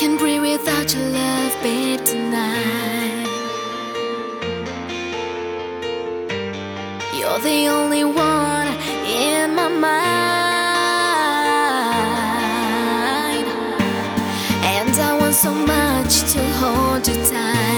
Can't breathe without your love, babe, tonight. You're the only one in my mind, and I want so much to hold you tight.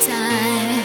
time.